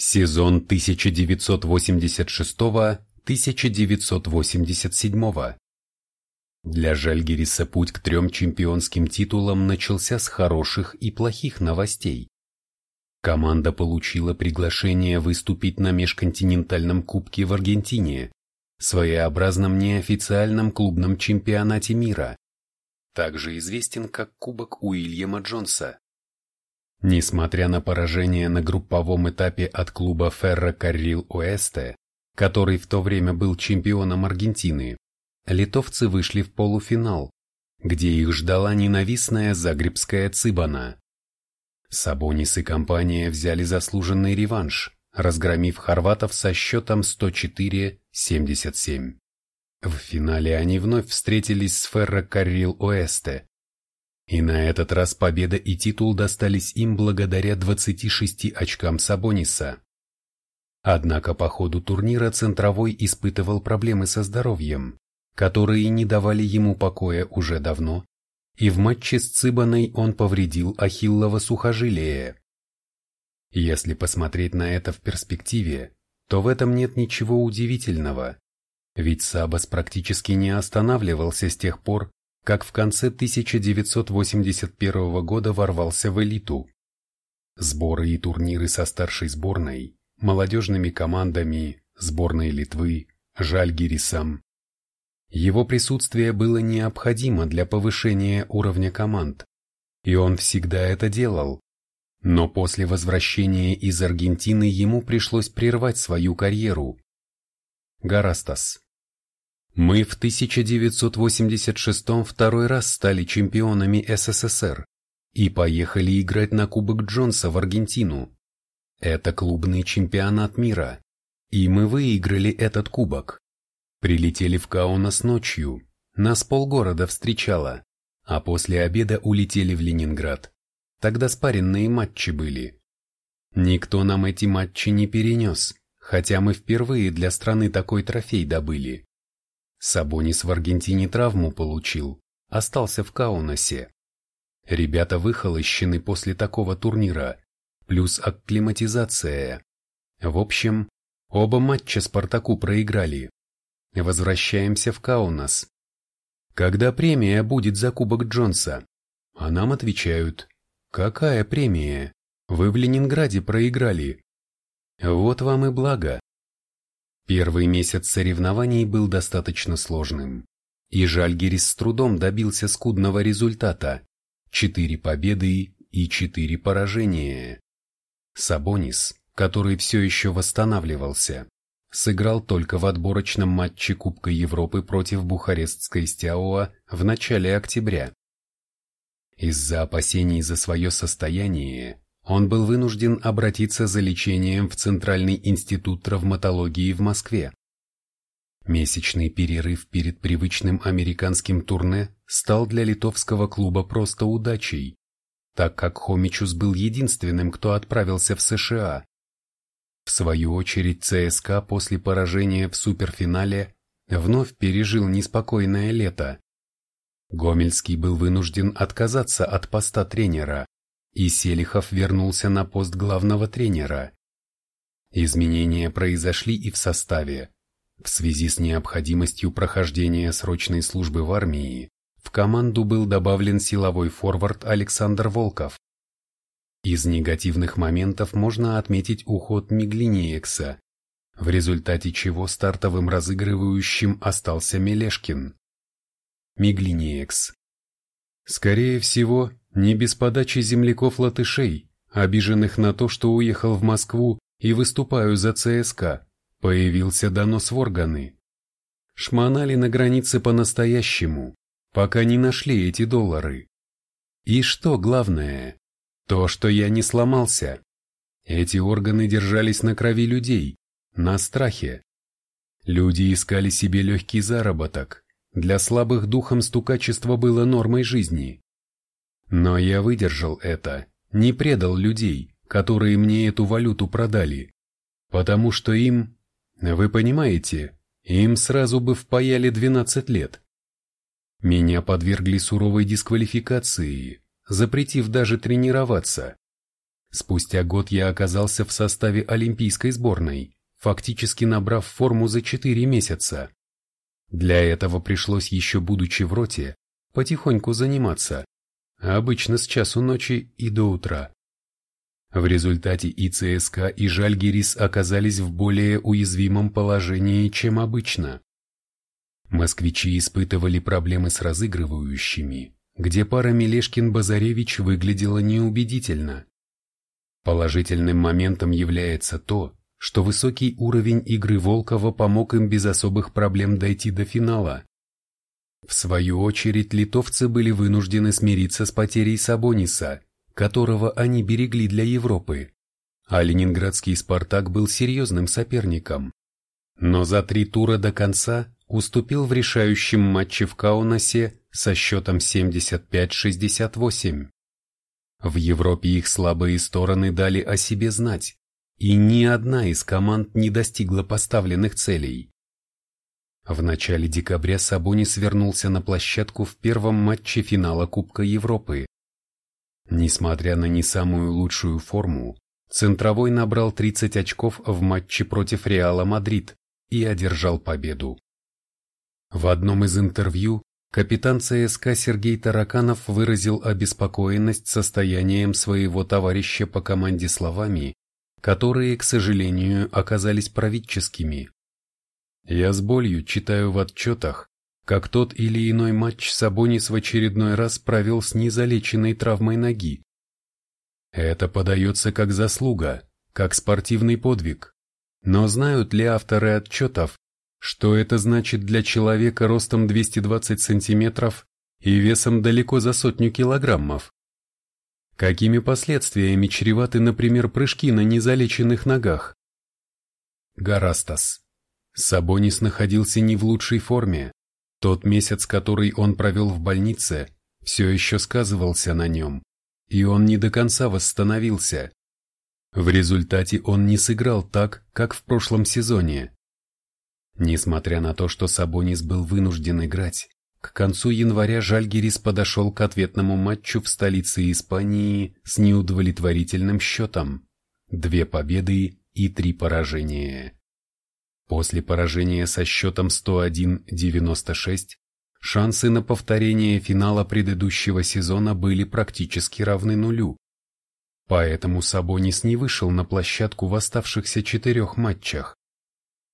Сезон 1986-1987. Для Жальгириса путь к трем чемпионским титулам начался с хороших и плохих новостей. Команда получила приглашение выступить на межконтинентальном кубке в Аргентине, своеобразном неофициальном клубном чемпионате мира, также известен как Кубок Уильяма Джонса. Несмотря на поражение на групповом этапе от клуба Ферро Каррил Оэсте, который в то время был чемпионом Аргентины, литовцы вышли в полуфинал, где их ждала ненавистная загребская Цибана. Сабонис и компания взяли заслуженный реванш, разгромив хорватов со счетом 104-77. В финале они вновь встретились с Ферро Каррил Оэсте, и на этот раз победа и титул достались им благодаря 26 очкам Сабониса. Однако по ходу турнира Центровой испытывал проблемы со здоровьем, которые не давали ему покоя уже давно, и в матче с Цыбаной он повредил ахиллово сухожилие. Если посмотреть на это в перспективе, то в этом нет ничего удивительного, ведь Сабас практически не останавливался с тех пор, как в конце 1981 года ворвался в элиту. Сборы и турниры со старшей сборной, молодежными командами, сборной Литвы, Жальгирисом. Его присутствие было необходимо для повышения уровня команд, и он всегда это делал. Но после возвращения из Аргентины ему пришлось прервать свою карьеру. Гарастас мы в 1986 второй раз стали чемпионами СССР и поехали играть на Кубок Джонса в Аргентину. Это клубный чемпионат мира, и мы выиграли этот кубок. Прилетели в Каунас ночью, нас полгорода встречало, а после обеда улетели в Ленинград. Тогда спаренные матчи были. Никто нам эти матчи не перенес, хотя мы впервые для страны такой трофей добыли. Сабонис в Аргентине травму получил, остался в Каунасе. Ребята выхолощены после такого турнира, плюс акклиматизация. В общем, оба матча Спартаку проиграли. Возвращаемся в Каунас. Когда премия будет за Кубок Джонса? А нам отвечают, какая премия? Вы в Ленинграде проиграли. Вот вам и благо. Первый месяц соревнований был достаточно сложным, и Жальгерис с трудом добился скудного результата – четыре победы и четыре поражения. Сабонис, который все еще восстанавливался, сыграл только в отборочном матче Кубка Европы против бухарестской Стяуа в начале октября. Из-за опасений за свое состояние он был вынужден обратиться за лечением в Центральный институт травматологии в Москве. Месячный перерыв перед привычным американским турне стал для литовского клуба просто удачей, так как Хомичус был единственным, кто отправился в США. В свою очередь ЦСКА после поражения в суперфинале вновь пережил неспокойное лето. Гомельский был вынужден отказаться от поста тренера, и Селихов вернулся на пост главного тренера. Изменения произошли и в составе. В связи с необходимостью прохождения срочной службы в армии, в команду был добавлен силовой форвард Александр Волков. Из негативных моментов можно отметить уход Миглиниекса, в результате чего стартовым разыгрывающим остался Мелешкин. Миглиниекс. Скорее всего, не без подачи земляков-латышей, обиженных на то, что уехал в Москву и выступаю за ЦСКА, появился донос в органы. Шмонали на границе по-настоящему, пока не нашли эти доллары. И что главное? То, что я не сломался. Эти органы держались на крови людей, на страхе. Люди искали себе легкий заработок. Для слабых духом стукачество было нормой жизни. Но я выдержал это, не предал людей, которые мне эту валюту продали. Потому что им, вы понимаете, им сразу бы впаяли 12 лет. Меня подвергли суровой дисквалификации, запретив даже тренироваться. Спустя год я оказался в составе олимпийской сборной, фактически набрав форму за 4 месяца. Для этого пришлось еще будучи в роте, потихоньку заниматься, обычно с часу ночи и до утра. В результате и ЦСКА, и Жальгерис оказались в более уязвимом положении, чем обычно. Москвичи испытывали проблемы с разыгрывающими, где пара Мелешкин-Базаревич выглядела неубедительно. Положительным моментом является то, что высокий уровень игры Волкова помог им без особых проблем дойти до финала. В свою очередь литовцы были вынуждены смириться с потерей Сабониса, которого они берегли для Европы, а ленинградский «Спартак» был серьезным соперником. Но за три тура до конца уступил в решающем матче в Каунасе со счетом 75-68. В Европе их слабые стороны дали о себе знать, и ни одна из команд не достигла поставленных целей. В начале декабря Сабонис вернулся на площадку в первом матче финала Кубка Европы. Несмотря на не самую лучшую форму, Центровой набрал 30 очков в матче против Реала Мадрид и одержал победу. В одном из интервью Капитан ЦСКА Сергей Тараканов выразил обеспокоенность состоянием своего товарища по команде словами, которые, к сожалению, оказались провидческими. Я с болью читаю в отчетах, как тот или иной матч Сабонис в очередной раз провел с незалеченной травмой ноги. Это подается как заслуга, как спортивный подвиг. Но знают ли авторы отчетов, что это значит для человека ростом 220 сантиметров и весом далеко за сотню килограммов? Какими последствиями чреваты, например, прыжки на незалеченных ногах? Гарастас. Сабонис находился не в лучшей форме. Тот месяц, который он провел в больнице, все еще сказывался на нем, и он не до конца восстановился. В результате он не сыграл так, как в прошлом сезоне. Несмотря на то, что Сабонис был вынужден играть, к концу января Жальгерис подошел к ответному матчу в столице Испании с неудовлетворительным счетом – две победы и три поражения. После поражения со счетом 101-96 шансы на повторение финала предыдущего сезона были практически равны нулю. Поэтому Сабонис не вышел на площадку в оставшихся четырех матчах.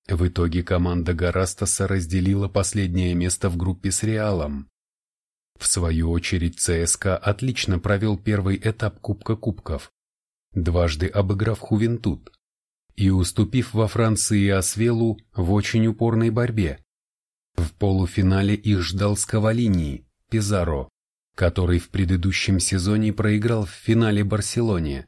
В итоге команда Гарастаса разделила последнее место в группе с Реалом. В свою очередь ЦСКА отлично провел первый этап Кубка Кубков, дважды обыграв Хувентуд и уступив во Франции Освелу в очень упорной борьбе. В полуфинале их ждал Скавалини, Пизаро, который в предыдущем сезоне проиграл в финале Барселоне.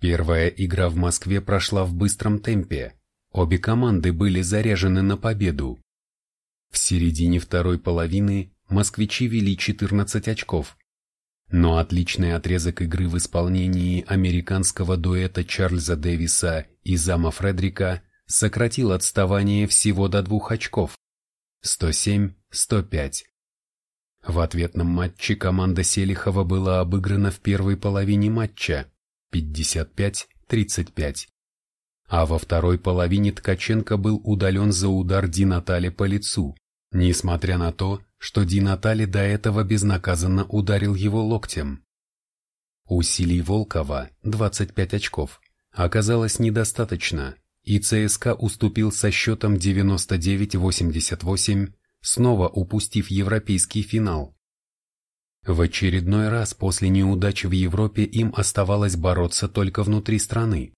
Первая игра в Москве прошла в быстром темпе, Обе команды были заряжены на победу. В середине второй половины москвичи вели 14 очков. Но отличный отрезок игры в исполнении американского дуэта Чарльза Дэвиса и Зама Фредрика сократил отставание всего до двух очков – 107-105. В ответном матче команда Селихова была обыграна в первой половине матча – 55-35 а во второй половине Ткаченко был удален за удар Ди Натали по лицу, несмотря на то, что Ди Натали до этого безнаказанно ударил его локтем. Усилий Волкова, 25 очков, оказалось недостаточно, и ЦСКА уступил со счетом 99-88, снова упустив европейский финал. В очередной раз после неудачи в Европе им оставалось бороться только внутри страны.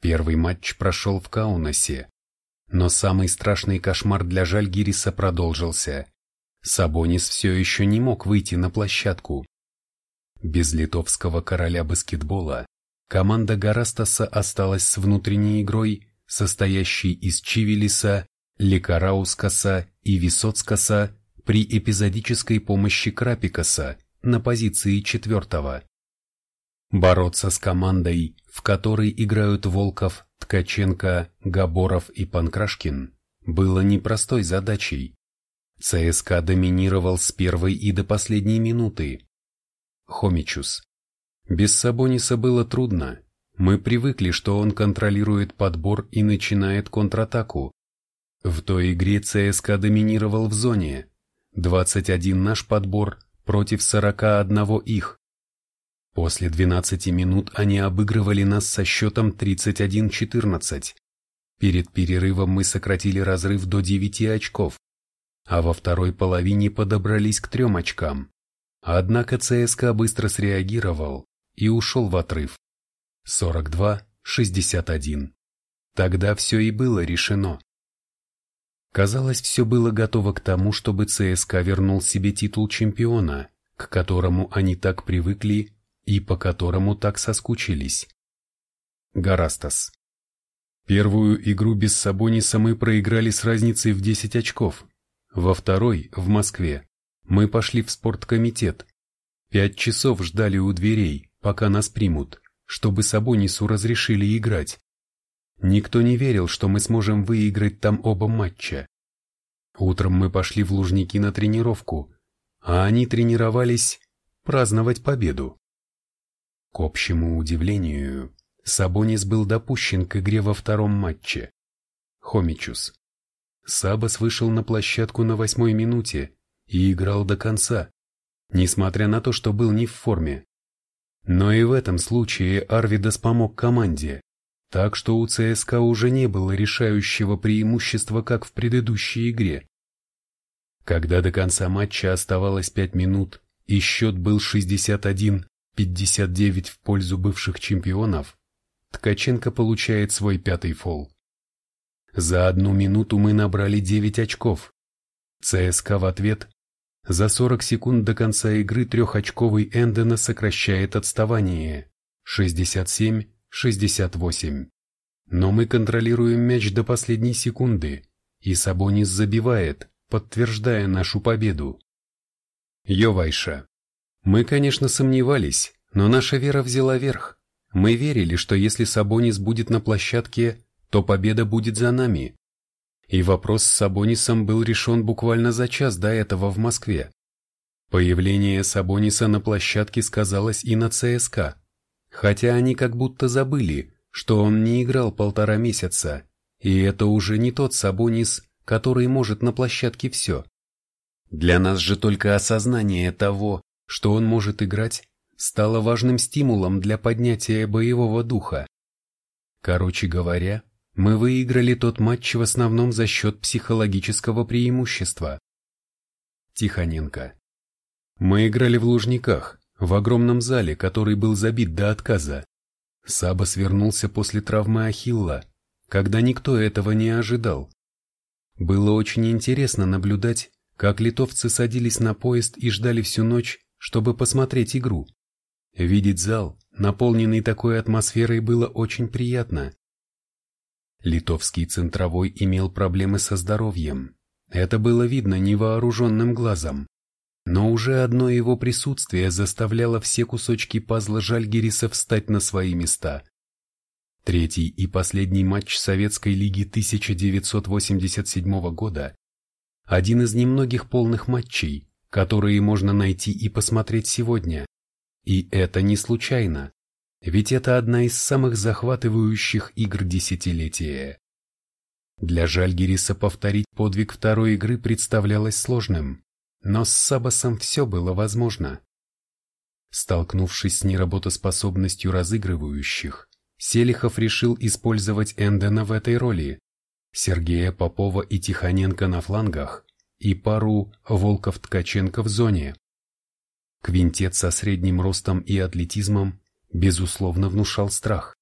Первый матч прошел в Каунасе, но самый страшный кошмар для Жальгириса продолжился. Сабонис все еще не мог выйти на площадку. Без литовского короля баскетбола команда Гарастаса осталась с внутренней игрой, состоящей из Чивилиса, Лекараускаса и Висоцкаса при эпизодической помощи Крапикаса на позиции четвертого. Бороться с командой, в которой играют Волков, Ткаченко, Габоров и Панкрашкин, было непростой задачей. ЦСКА доминировал с первой и до последней минуты. Хомичус. Без Сабониса было трудно. Мы привыкли, что он контролирует подбор и начинает контратаку. В той игре ЦСКА доминировал в зоне. 21 наш подбор против 41 их. После 12 минут они обыгрывали нас со счетом 31-14. Перед перерывом мы сократили разрыв до 9 очков, а во второй половине подобрались к трем очкам. Однако ЦСКА быстро среагировал и ушел в отрыв. 42-61. Тогда все и было решено. Казалось, все было готово к тому, чтобы ЦСКА вернул себе титул чемпиона, к которому они так привыкли и по которому так соскучились. Гарастас. Первую игру без Сабониса мы проиграли с разницей в 10 очков. Во второй, в Москве, мы пошли в спорткомитет. Пять часов ждали у дверей, пока нас примут, чтобы Сабонису разрешили играть. Никто не верил, что мы сможем выиграть там оба матча. Утром мы пошли в Лужники на тренировку, а они тренировались праздновать победу. К общему удивлению, Сабонис был допущен к игре во втором матче. Хомичус. Сабас вышел на площадку на восьмой минуте и играл до конца, несмотря на то, что был не в форме. Но и в этом случае Арвидас помог команде, так что у ЦСКА уже не было решающего преимущества, как в предыдущей игре. Когда до конца матча оставалось 5 минут и счет был 61-59 в пользу бывших чемпионов, Ткаченко получает свой пятый фол. За одну минуту мы набрали 9 очков. ЦСКА в ответ за 40 секунд до конца игры трехочковый Эндена сокращает отставание 67 68. Но мы контролируем мяч до последней секунды, и Сабонис забивает, подтверждая нашу победу. Йовайша. Мы, конечно, сомневались, но наша вера взяла верх. Мы верили, что если Сабонис будет на площадке, то победа будет за нами. И вопрос с Сабонисом был решен буквально за час до этого в Москве. Появление Сабониса на площадке сказалось и на ЦСКА. Хотя они как будто забыли, что он не играл полтора месяца, и это уже не тот Сабонис, который может на площадке все. Для нас же только осознание того, что он может играть, стало важным стимулом для поднятия боевого духа. Короче говоря, мы выиграли тот матч в основном за счет психологического преимущества. Тихоненко. Мы играли в Лужниках, в огромном зале, который был забит до отказа. Саба свернулся после травмы Ахилла, когда никто этого не ожидал. Было очень интересно наблюдать, как литовцы садились на поезд и ждали всю ночь, чтобы посмотреть игру. Видеть зал, наполненный такой атмосферой, было очень приятно. Литовский центровой имел проблемы со здоровьем. Это было видно невооруженным глазом. Но уже одно его присутствие заставляло все кусочки пазла Жальгириса встать на свои места. Третий и последний матч Советской Лиги 1987 года – один из немногих полных матчей, которые можно найти и посмотреть сегодня. И это не случайно, ведь это одна из самых захватывающих игр десятилетия. Для Жальгириса повторить подвиг второй игры представлялось сложным. Но с Сабасом все было возможно. Столкнувшись с неработоспособностью разыгрывающих, Селихов решил использовать Эндена в этой роли, Сергея Попова и Тихоненко на флангах и пару Волков-Ткаченко в зоне. Квинтет со средним ростом и атлетизмом безусловно внушал страх.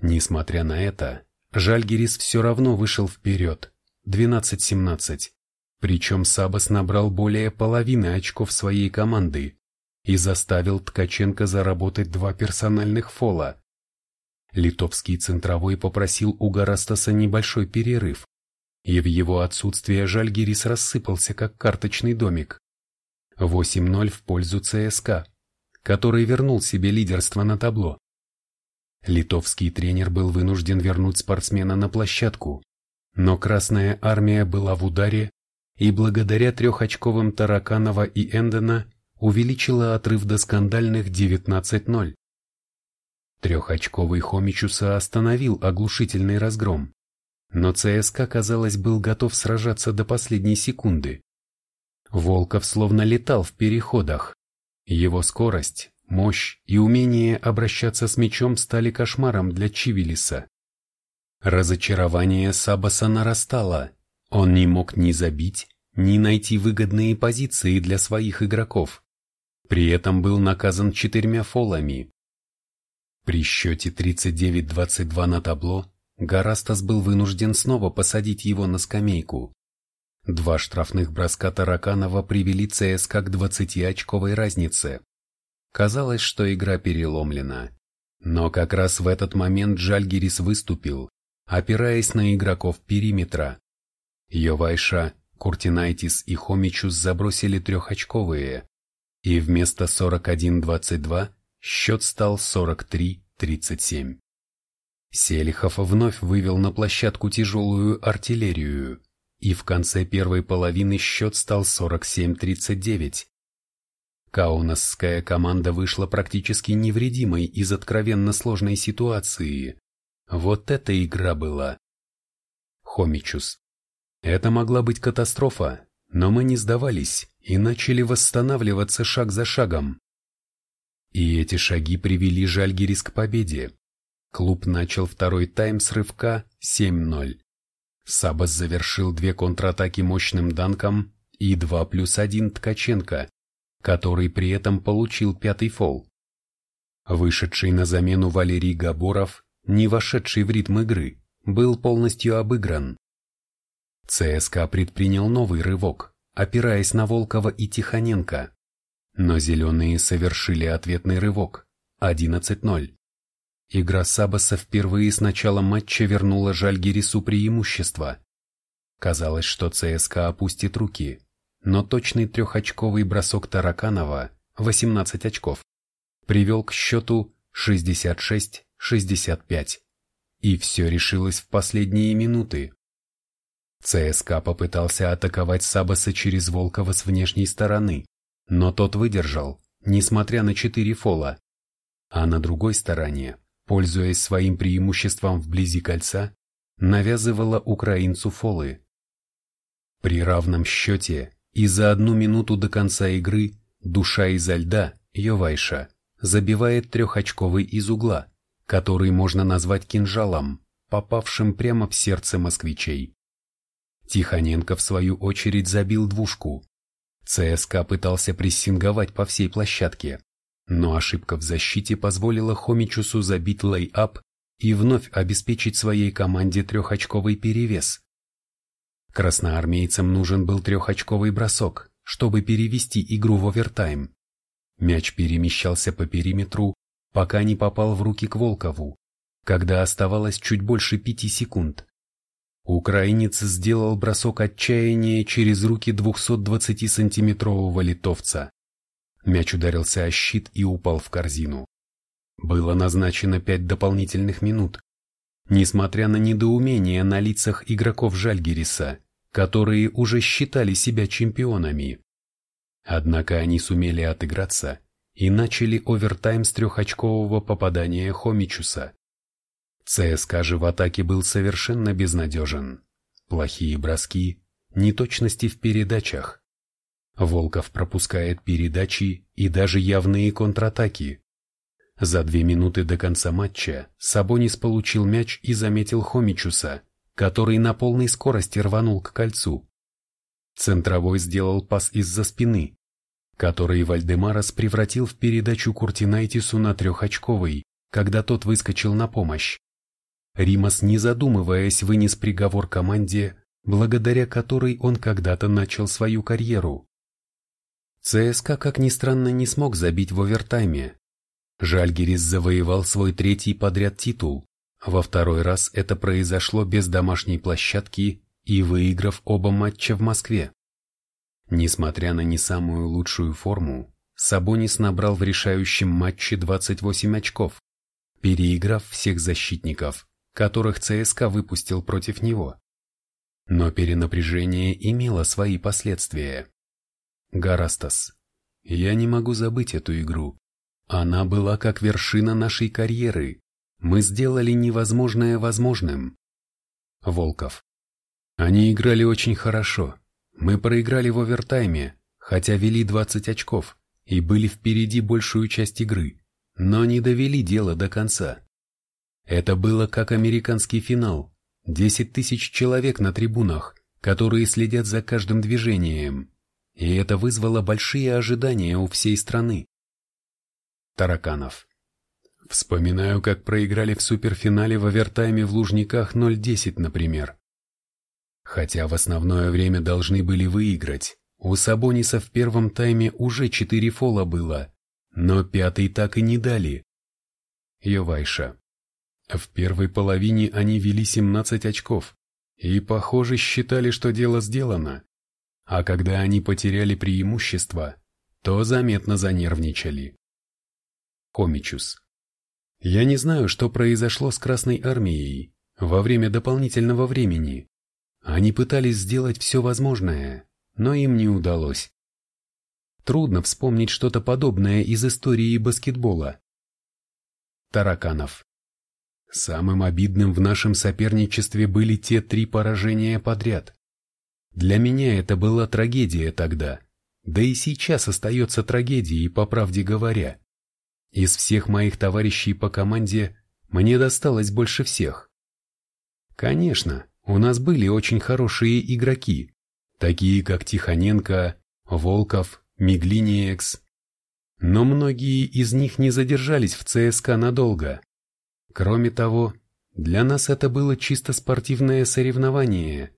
Несмотря на это, Жальгерис все равно вышел вперед, 12-17, причем Сабас набрал более половины очков своей команды и заставил Ткаченко заработать два персональных фола. Литовский центровой попросил у Гарастаса небольшой перерыв, и в его отсутствие Жальгирис рассыпался как карточный домик. 8-0 в пользу ЦСКА, который вернул себе лидерство на табло. Литовский тренер был вынужден вернуть спортсмена на площадку, но Красная Армия была в ударе и благодаря трехочковым Тараканова и Эндена увеличила отрыв до скандальных 19-0. Трехочковый Хомичуса остановил оглушительный разгром, но ЦСКА, казалось, был готов сражаться до последней секунды. Волков словно летал в переходах. Его скорость, мощь и умение обращаться с мячом стали кошмаром для Чивилиса. Разочарование Сабаса нарастало. Он не мог ни забить, ни найти выгодные позиции для своих игроков. При этом был наказан четырьмя фолами. При счете 39-22 на табло Гарастас был вынужден снова посадить его на скамейку. Два штрафных броска Тараканова привели ЦСКА к 20-очковой разнице. Казалось, что игра переломлена. Но как раз в этот момент Жальгирис выступил, опираясь на игроков периметра. Йовайша, Куртинайтис и Хомичус забросили трехочковые, и вместо 41-22 счет стал 43-37. Селихов вновь вывел на площадку тяжелую артиллерию, и в конце первой половины счет стал 47-39. Каунасская команда вышла практически невредимой из откровенно сложной ситуации. Вот эта игра была. Хомичус. Это могла быть катастрофа, но мы не сдавались и начали восстанавливаться шаг за шагом. И эти шаги привели Жальгирис к победе. Клуб начал второй тайм с рывка 7-0. Сабас завершил две контратаки мощным данком и 2 плюс 1 Ткаченко, который при этом получил пятый фол. Вышедший на замену Валерий Габоров, не вошедший в ритм игры, был полностью обыгран. ЦСКА предпринял новый рывок, опираясь на Волкова и Тихоненко. Но зеленые совершили ответный рывок 11-0. Игра Сабаса впервые с начала матча вернула Жальгирису преимущество. Казалось, что ЦСКА опустит руки, но точный трехочковый бросок Тараканова, 18 очков, привел к счету 66-65. И все решилось в последние минуты. ЦСКА попытался атаковать Сабаса через Волкова с внешней стороны, но тот выдержал, несмотря на четыре фола. А на другой стороне пользуясь своим преимуществом вблизи кольца, навязывала украинцу фолы. При равном счете и за одну минуту до конца игры душа изо льда, Йовайша, забивает трехочковый из угла, который можно назвать кинжалом, попавшим прямо в сердце москвичей. Тихоненко в свою очередь забил двушку. ЦСКА пытался прессинговать по всей площадке, но ошибка в защите позволила Хомичусу забить лей-ап и вновь обеспечить своей команде трехочковый перевес. Красноармейцам нужен был трехочковый бросок, чтобы перевести игру в овертайм. Мяч перемещался по периметру, пока не попал в руки к Волкову, когда оставалось чуть больше пяти секунд. Украинец сделал бросок отчаяния через руки 220-сантиметрового литовца. Мяч ударился о щит и упал в корзину. Было назначено пять дополнительных минут. Несмотря на недоумение на лицах игроков Жальгириса, которые уже считали себя чемпионами. Однако они сумели отыграться и начали овертайм с трехочкового попадания Хомичуса. ЦСКА же в атаке был совершенно безнадежен. Плохие броски, неточности в передачах, Волков пропускает передачи и даже явные контратаки. За две минуты до конца матча Сабонис получил мяч и заметил Хомичуса, который на полной скорости рванул к кольцу. Центровой сделал пас из-за спины, который Вальдемарас превратил в передачу Куртинайтису на трехочковый, когда тот выскочил на помощь. Римас, не задумываясь, вынес приговор команде, благодаря которой он когда-то начал свою карьеру. ЦСКА, как ни странно, не смог забить в овертайме. Жальгирис завоевал свой третий подряд титул. Во второй раз это произошло без домашней площадки и выиграв оба матча в Москве. Несмотря на не самую лучшую форму, Сабонис набрал в решающем матче 28 очков, переиграв всех защитников, которых ЦСКА выпустил против него. Но перенапряжение имело свои последствия. Гарастас. Я не могу забыть эту игру. Она была как вершина нашей карьеры. Мы сделали невозможное возможным. Волков. Они играли очень хорошо. Мы проиграли в овертайме, хотя вели 20 очков и были впереди большую часть игры, но не довели дело до конца. Это было как американский финал. 10 тысяч человек на трибунах, которые следят за каждым движением. И это вызвало большие ожидания у всей страны. Тараканов. Вспоминаю, как проиграли в суперфинале в овертайме в Лужниках 0-10, например. Хотя в основное время должны были выиграть. У Сабониса в первом тайме уже четыре фола было, но пятый так и не дали. Йовайша. В первой половине они вели 17 очков и, похоже, считали, что дело сделано. А когда они потеряли преимущество, то заметно занервничали. Комичус. Я не знаю, что произошло с Красной Армией во время дополнительного времени. Они пытались сделать все возможное, но им не удалось. Трудно вспомнить что-то подобное из истории баскетбола. Тараканов. Самым обидным в нашем соперничестве были те три поражения подряд. Для меня это была трагедия тогда, да и сейчас остается трагедией, по правде говоря. Из всех моих товарищей по команде мне досталось больше всех. Конечно, у нас были очень хорошие игроки, такие как Тихоненко, Волков, Миглиниекс. Но многие из них не задержались в ЦСКА надолго. Кроме того, для нас это было чисто спортивное соревнование.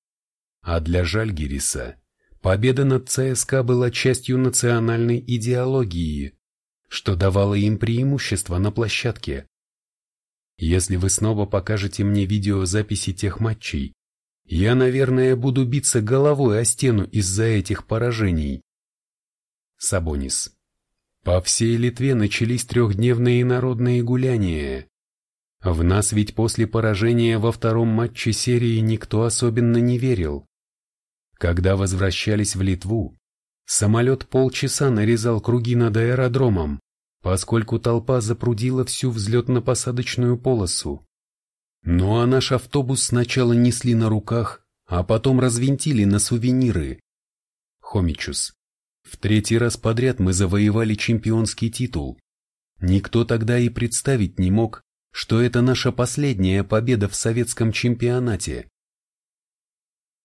А для Жальгириса победа над ЦСКА была частью национальной идеологии что давало им преимущество на площадке. Если вы снова покажете мне видеозаписи тех матчей, я, наверное, буду биться головой о стену из-за этих поражений. Сабонис. По всей Литве начались трехдневные народные гуляния. В нас ведь после поражения во втором матче серии никто особенно не верил. Когда возвращались в Литву, Самолет полчаса нарезал круги над аэродромом, поскольку толпа запрудила всю взлетно-посадочную полосу. Ну а наш автобус сначала несли на руках, а потом развинтили на сувениры. Хомичус. В третий раз подряд мы завоевали чемпионский титул. Никто тогда и представить не мог, что это наша последняя победа в советском чемпионате.